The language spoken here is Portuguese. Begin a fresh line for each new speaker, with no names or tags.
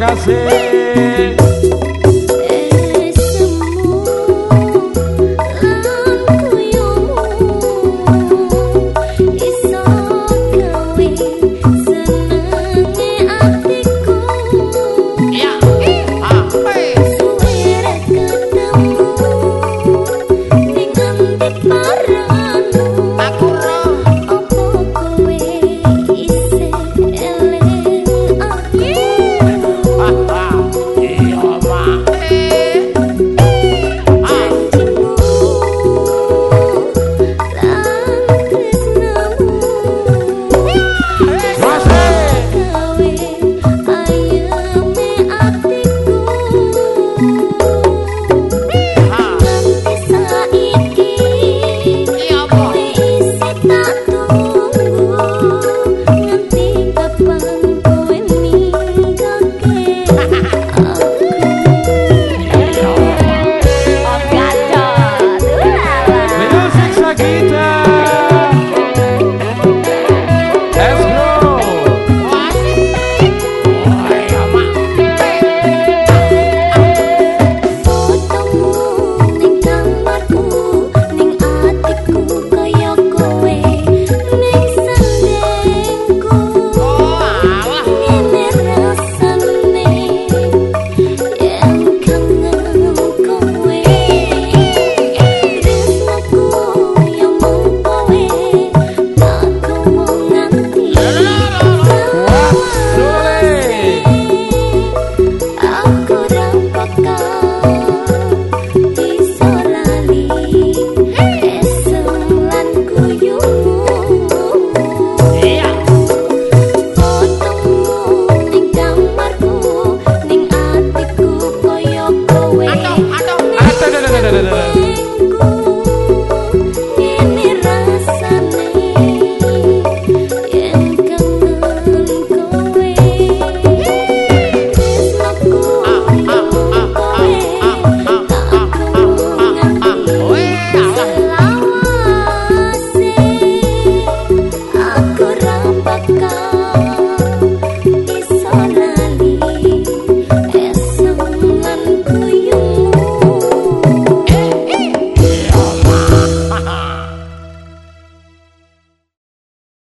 HC